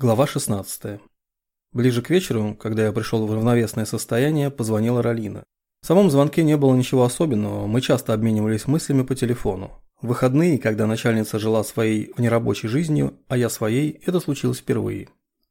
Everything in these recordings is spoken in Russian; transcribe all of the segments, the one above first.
Глава 16. Ближе к вечеру, когда я пришел в равновесное состояние, позвонила Ралина. В самом звонке не было ничего особенного, мы часто обменивались мыслями по телефону. В выходные, когда начальница жила своей внерабочей жизнью, а я своей, это случилось впервые.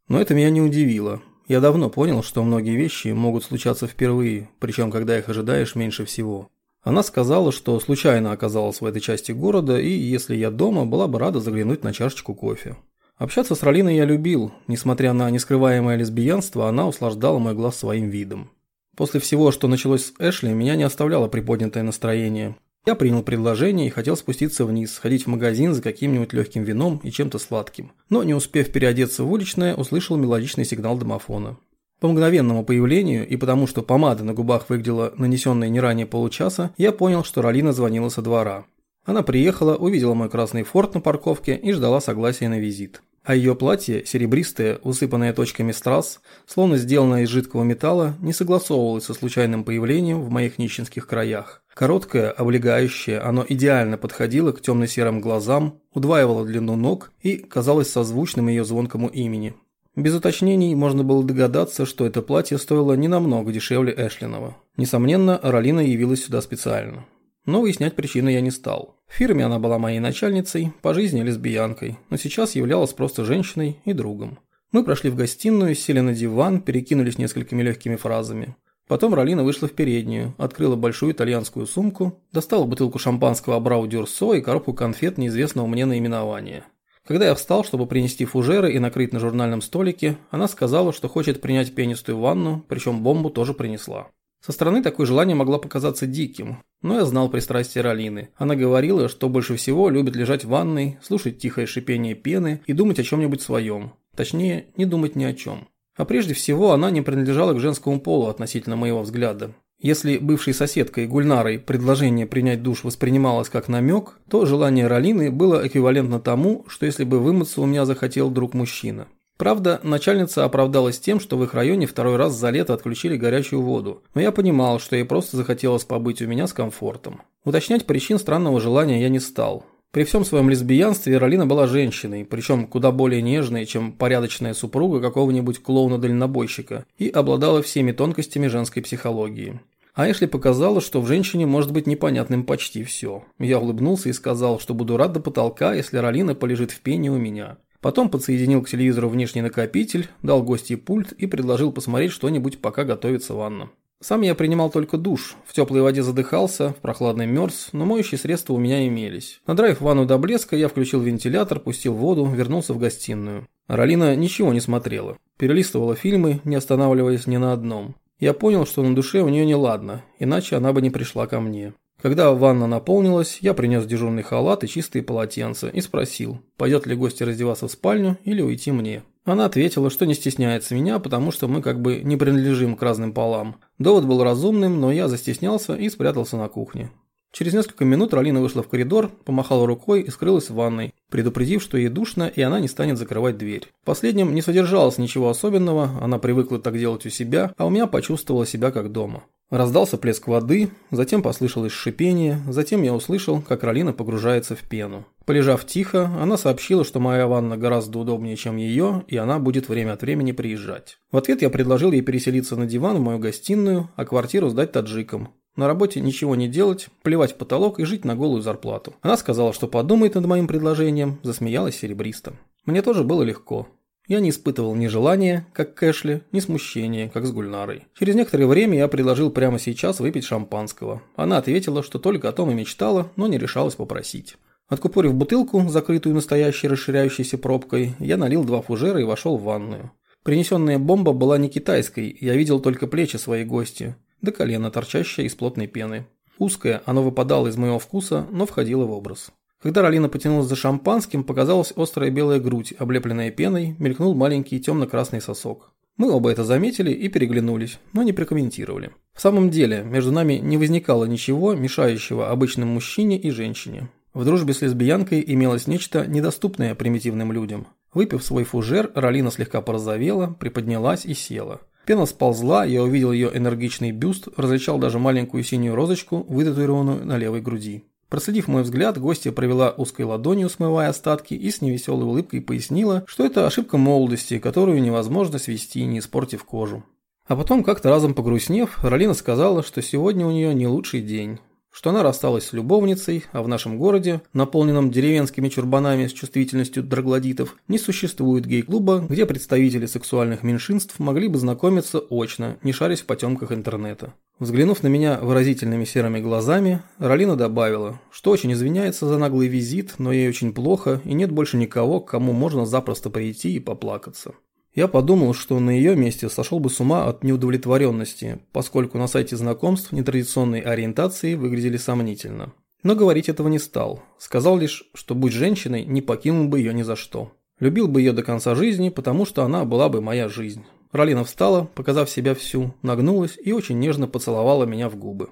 Но это меня не удивило. Я давно понял, что многие вещи могут случаться впервые, причем когда их ожидаешь меньше всего. Она сказала, что случайно оказалась в этой части города, и если я дома, была бы рада заглянуть на чашечку кофе. Общаться с Ралиной я любил. Несмотря на нескрываемое лесбиянство, она услаждала мой глаз своим видом. После всего, что началось с Эшли, меня не оставляло приподнятое настроение. Я принял предложение и хотел спуститься вниз, сходить в магазин за каким-нибудь легким вином и чем-то сладким. Но не успев переодеться в уличное, услышал мелодичный сигнал домофона. По мгновенному появлению и потому, что помада на губах выглядела нанесенной не ранее получаса, я понял, что Ралина звонила со двора. Она приехала, увидела мой красный форт на парковке и ждала согласия на визит а ее платье, серебристое, усыпанное точками страз, словно сделанное из жидкого металла, не согласовывалось со случайным появлением в моих нищенских краях. Короткое, облегающее, оно идеально подходило к темно-серым глазам, удваивало длину ног и казалось созвучным ее звонкому имени. Без уточнений можно было догадаться, что это платье стоило не намного дешевле Эшлинова. Несомненно, Ролина явилась сюда специально. Но выяснять причину я не стал. В фирме она была моей начальницей, по жизни лесбиянкой, но сейчас являлась просто женщиной и другом. Мы прошли в гостиную, сели на диван, перекинулись несколькими легкими фразами. Потом Ролина вышла в переднюю, открыла большую итальянскую сумку, достала бутылку шампанского Абрау Дюрсо и коробку конфет неизвестного мне наименования. Когда я встал, чтобы принести фужеры и накрыть на журнальном столике, она сказала, что хочет принять пенистую ванну, причем бомбу тоже принесла. Со стороны такое желание могло показаться диким, но я знал пристрастие Ралины. Она говорила, что больше всего любит лежать в ванной, слушать тихое шипение пены и думать о чем-нибудь своем. Точнее, не думать ни о чем. А прежде всего, она не принадлежала к женскому полу относительно моего взгляда. Если бывшей соседкой Гульнарой предложение принять душ воспринималось как намек, то желание Ралины было эквивалентно тому, что если бы вымыться у меня захотел друг мужчина. Правда, начальница оправдалась тем, что в их районе второй раз за лето отключили горячую воду, но я понимал, что ей просто захотелось побыть у меня с комфортом. Уточнять причин странного желания я не стал. При всем своем лесбиянстве Ролина была женщиной, причем куда более нежной, чем порядочная супруга какого-нибудь клоуна-дальнобойщика, и обладала всеми тонкостями женской психологии. А Эшли показала, что в женщине может быть непонятным почти все. Я улыбнулся и сказал, что буду рад до потолка, если Ролина полежит в пене у меня. Потом подсоединил к телевизору внешний накопитель, дал гостье пульт и предложил посмотреть что-нибудь, пока готовится ванна. Сам я принимал только душ, в теплой воде задыхался, в прохладной мерз, но моющие средства у меня имелись. Надраив ванну до блеска, я включил вентилятор, пустил воду, вернулся в гостиную. Ралина ничего не смотрела. Перелистывала фильмы, не останавливаясь ни на одном. Я понял, что на душе у нее неладно, иначе она бы не пришла ко мне. Когда ванна наполнилась, я принес дежурный халат и чистые полотенца и спросил, пойдет ли гости раздеваться в спальню или уйти мне. Она ответила, что не стесняется меня, потому что мы как бы не принадлежим к разным полам. Довод был разумным, но я застеснялся и спрятался на кухне. Через несколько минут Ралина вышла в коридор, помахала рукой и скрылась в ванной, предупредив, что ей душно и она не станет закрывать дверь. В последнем не содержалось ничего особенного, она привыкла так делать у себя, а у меня почувствовала себя как дома. Раздался плеск воды, затем послышалось шипение, затем я услышал, как Ралина погружается в пену. Полежав тихо, она сообщила, что моя ванна гораздо удобнее, чем ее, и она будет время от времени приезжать. В ответ я предложил ей переселиться на диван в мою гостиную, а квартиру сдать таджикам. На работе ничего не делать, плевать в потолок и жить на голую зарплату. Она сказала, что подумает над моим предложением, засмеялась серебристо. Мне тоже было легко. Я не испытывал ни желания, как Кэшли, ни смущения, как с Гульнарой. Через некоторое время я предложил прямо сейчас выпить шампанского. Она ответила, что только о том и мечтала, но не решалась попросить. Откупорив бутылку, закрытую настоящей расширяющейся пробкой, я налил два фужера и вошел в ванную. Принесенная бомба была не китайской, я видел только плечи своей гости, до колена, торчащее из плотной пены. Узкое, оно выпадало из моего вкуса, но входило в образ. Когда Ралина потянулась за шампанским, показалась острая белая грудь, облепленная пеной, мелькнул маленький темно-красный сосок. Мы оба это заметили и переглянулись, но не прокомментировали. В самом деле, между нами не возникало ничего, мешающего обычным мужчине и женщине. В дружбе с лесбиянкой имелось нечто недоступное примитивным людям. Выпив свой фужер, Ралина слегка порозовела, приподнялась и села. Пена сползла, я увидел ее энергичный бюст, различал даже маленькую синюю розочку, вытатуированную на левой груди. Проследив мой взгляд, гостья провела узкой ладонью, смывая остатки, и с невеселой улыбкой пояснила, что это ошибка молодости, которую невозможно свести, не испортив кожу. А потом, как-то разом погрустнев, Ролина сказала, что сегодня у нее не лучший день что она рассталась с любовницей, а в нашем городе, наполненном деревенскими чурбанами с чувствительностью троглодитов, не существует гей-клуба, где представители сексуальных меньшинств могли бы знакомиться очно, не шарясь в потемках интернета. Взглянув на меня выразительными серыми глазами, Ролина добавила, что очень извиняется за наглый визит, но ей очень плохо и нет больше никого, к кому можно запросто прийти и поплакаться. Я подумал, что на ее месте сошел бы с ума от неудовлетворенности, поскольку на сайте знакомств нетрадиционной ориентации выглядели сомнительно. Но говорить этого не стал. Сказал лишь, что будь женщиной, не покинул бы ее ни за что. Любил бы ее до конца жизни, потому что она была бы моя жизнь. Ралина встала, показав себя всю, нагнулась и очень нежно поцеловала меня в губы.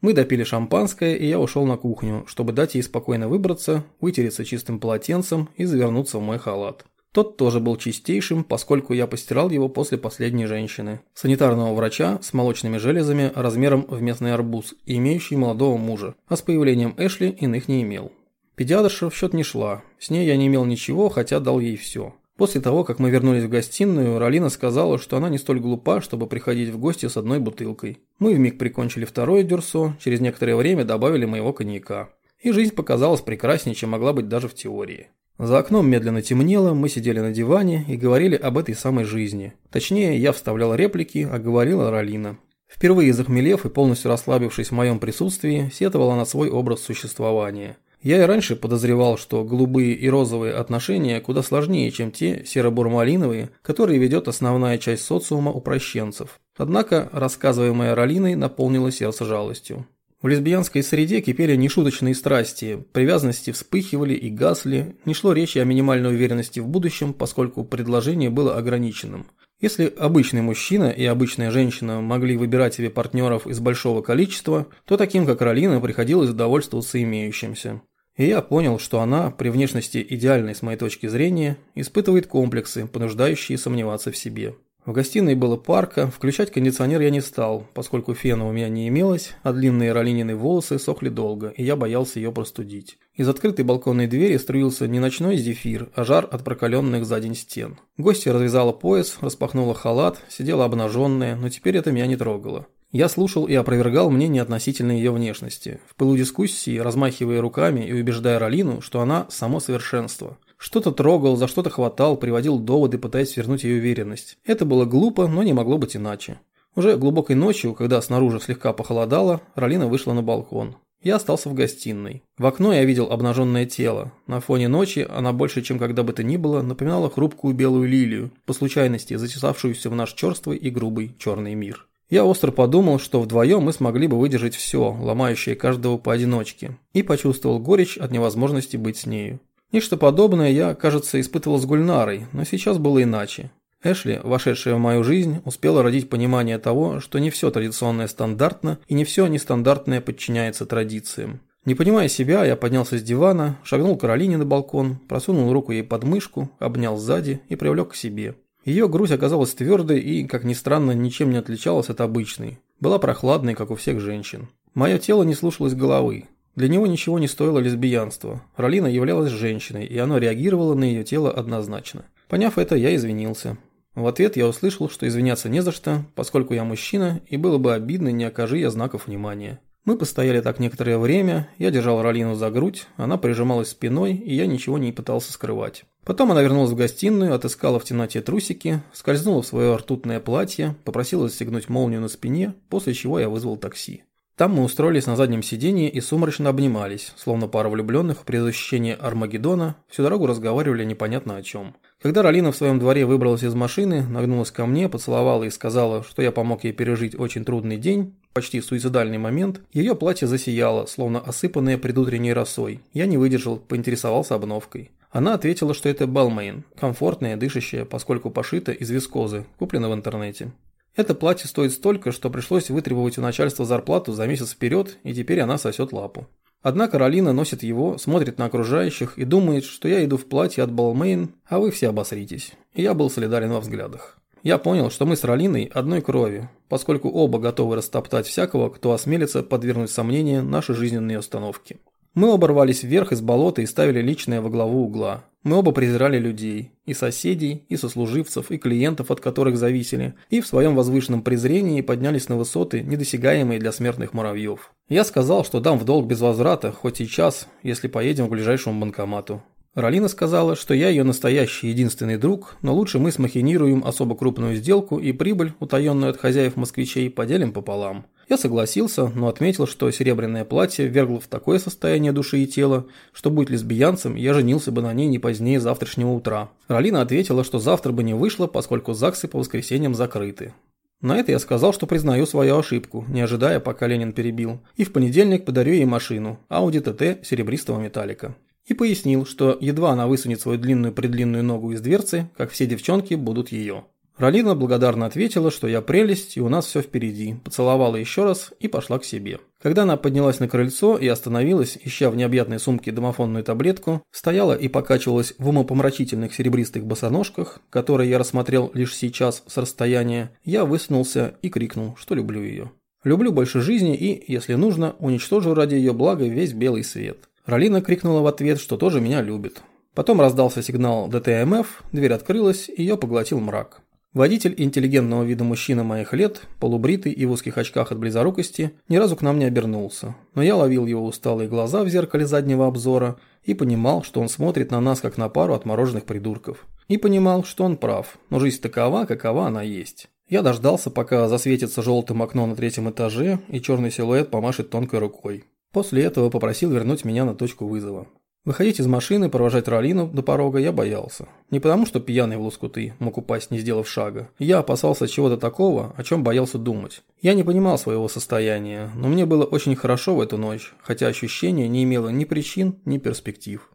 Мы допили шампанское, и я ушел на кухню, чтобы дать ей спокойно выбраться, вытереться чистым полотенцем и завернуться в мой халат. Тот тоже был чистейшим, поскольку я постирал его после последней женщины. Санитарного врача с молочными железами размером в местный арбуз имеющий молодого мужа, а с появлением Эшли иных не имел. Педиатрша в счет не шла, с ней я не имел ничего, хотя дал ей все. После того, как мы вернулись в гостиную, Ралина сказала, что она не столь глупа, чтобы приходить в гости с одной бутылкой. Мы вмиг прикончили второе дюрсо, через некоторое время добавили моего коньяка. И жизнь показалась прекраснее, чем могла быть даже в теории. За окном медленно темнело, мы сидели на диване и говорили об этой самой жизни. Точнее, я вставлял реплики, а говорила Ралина. Впервые захмелев и полностью расслабившись в моем присутствии, сетовала на свой образ существования. Я и раньше подозревал, что голубые и розовые отношения куда сложнее, чем те серо-бурмалиновые, которые ведет основная часть социума упрощенцев. Однако, рассказываемая Ралиной наполнила сердце жалостью. В лесбиянской среде кипели нешуточные страсти, привязанности вспыхивали и гасли, не шло речи о минимальной уверенности в будущем, поскольку предложение было ограниченным. Если обычный мужчина и обычная женщина могли выбирать себе партнеров из большого количества, то таким как Ролина приходилось довольствоваться имеющимся. И я понял, что она, при внешности идеальной с моей точки зрения, испытывает комплексы, понуждающие сомневаться в себе. В гостиной было парка, включать кондиционер я не стал, поскольку фена у меня не имелось, а длинные ролинины волосы сохли долго, и я боялся ее простудить. Из открытой балконной двери струился не ночной зефир, а жар от прокаленных за день стен. Гостья развязала пояс, распахнула халат, сидела обнаженная, но теперь это меня не трогало. Я слушал и опровергал мнение относительно ее внешности, в пылу дискуссии размахивая руками и убеждая Ролину, что она – само совершенство – что-то трогал, за что-то хватал, приводил доводы, пытаясь вернуть ее уверенность. Это было глупо, но не могло быть иначе. Уже глубокой ночью, когда снаружи слегка похолодало, Ролина вышла на балкон. Я остался в гостиной. В окно я видел обнаженное тело. На фоне ночи она больше, чем когда бы то ни было, напоминала хрупкую белую лилию, по случайности затесавшуюся в наш черствый и грубый черный мир. Я остро подумал, что вдвоем мы смогли бы выдержать все, ломающее каждого поодиночке, и почувствовал горечь от невозможности быть с нею. Нечто подобное я, кажется, испытывал с Гульнарой, но сейчас было иначе. Эшли, вошедшая в мою жизнь, успела родить понимание того, что не все традиционное стандартно и не все нестандартное подчиняется традициям. Не понимая себя, я поднялся с дивана, шагнул Каролине на балкон, просунул руку ей под мышку, обнял сзади и привлек к себе. Ее грудь оказалась твердой и, как ни странно, ничем не отличалась от обычной. Была прохладной, как у всех женщин. Мое тело не слушалось головы. Для него ничего не стоило лесбиянство. Ролина являлась женщиной, и оно реагировало на ее тело однозначно. Поняв это, я извинился. В ответ я услышал, что извиняться не за что, поскольку я мужчина, и было бы обидно, не окажи я знаков внимания. Мы постояли так некоторое время, я держал Ролину за грудь, она прижималась спиной, и я ничего не пытался скрывать. Потом она вернулась в гостиную, отыскала в темноте трусики, скользнула в свое ртутное платье, попросила застегнуть молнию на спине, после чего я вызвал такси. Там мы устроились на заднем сиденье и сумрачно обнимались, словно пара влюбленных при защищении Армагеддона, всю дорогу разговаривали непонятно о чем. Когда Ралина в своем дворе выбралась из машины, нагнулась ко мне, поцеловала и сказала, что я помог ей пережить очень трудный день, почти суицидальный момент, ее платье засияло, словно осыпанное предутренней росой. Я не выдержал, поинтересовался обновкой. Она ответила, что это Балмейн, комфортная, дышащая, поскольку пошита из вискозы, куплена в интернете. Это платье стоит столько, что пришлось вытребовать у начальства зарплату за месяц вперед, и теперь она сосет лапу. Однако Ролина носит его, смотрит на окружающих и думает, что я иду в платье от Балмейн, а вы все обосритесь. И я был солидарен во взглядах. Я понял, что мы с Ролиной одной крови, поскольку оба готовы растоптать всякого, кто осмелится подвергнуть сомнению наши жизненные установки. Мы оба рвались вверх из болота и ставили личное во главу угла. Мы оба презирали людей, и соседей, и сослуживцев, и клиентов, от которых зависели, и в своем возвышенном презрении поднялись на высоты, недосягаемые для смертных муравьев. Я сказал, что дам в долг без возврата, хоть сейчас, если поедем к ближайшему банкомату. Ралина сказала, что я ее настоящий единственный друг, но лучше мы смахинируем особо крупную сделку и прибыль, утаенную от хозяев москвичей, поделим пополам. Я согласился, но отметил, что серебряное платье вергло в такое состояние души и тела, что будь лесбиянцем, я женился бы на ней не позднее завтрашнего утра. Ралина ответила, что завтра бы не вышло, поскольку ЗАГСы по воскресеньям закрыты. На это я сказал, что признаю свою ошибку, не ожидая, пока Ленин перебил, и в понедельник подарю ей машину, Audi TT серебристого металлика. И пояснил, что едва она высунет свою длинную-предлинную ногу из дверцы, как все девчонки будут ее. Ралина благодарно ответила, что я прелесть и у нас все впереди, поцеловала еще раз и пошла к себе. Когда она поднялась на крыльцо и остановилась, ища в необъятной сумке домофонную таблетку, стояла и покачивалась в умопомрачительных серебристых босоножках, которые я рассмотрел лишь сейчас с расстояния, я высунулся и крикнул, что люблю ее. Люблю больше жизни и, если нужно, уничтожу ради ее блага весь белый свет. Ралина крикнула в ответ, что тоже меня любит. Потом раздался сигнал ДТМФ, дверь открылась, и ее поглотил мрак. Водитель интеллигентного вида мужчина моих лет, полубритый и в узких очках от близорукости, ни разу к нам не обернулся. Но я ловил его усталые глаза в зеркале заднего обзора и понимал, что он смотрит на нас, как на пару отмороженных придурков. И понимал, что он прав, но жизнь такова, какова она есть. Я дождался, пока засветится желтым окно на третьем этаже, и черный силуэт помашет тонкой рукой. После этого попросил вернуть меня на точку вызова. Выходить из машины, провожать Ралину до порога я боялся. Не потому, что пьяный в лоскуты мог упасть, не сделав шага. Я опасался чего-то такого, о чем боялся думать. Я не понимал своего состояния, но мне было очень хорошо в эту ночь, хотя ощущение не имело ни причин, ни перспектив.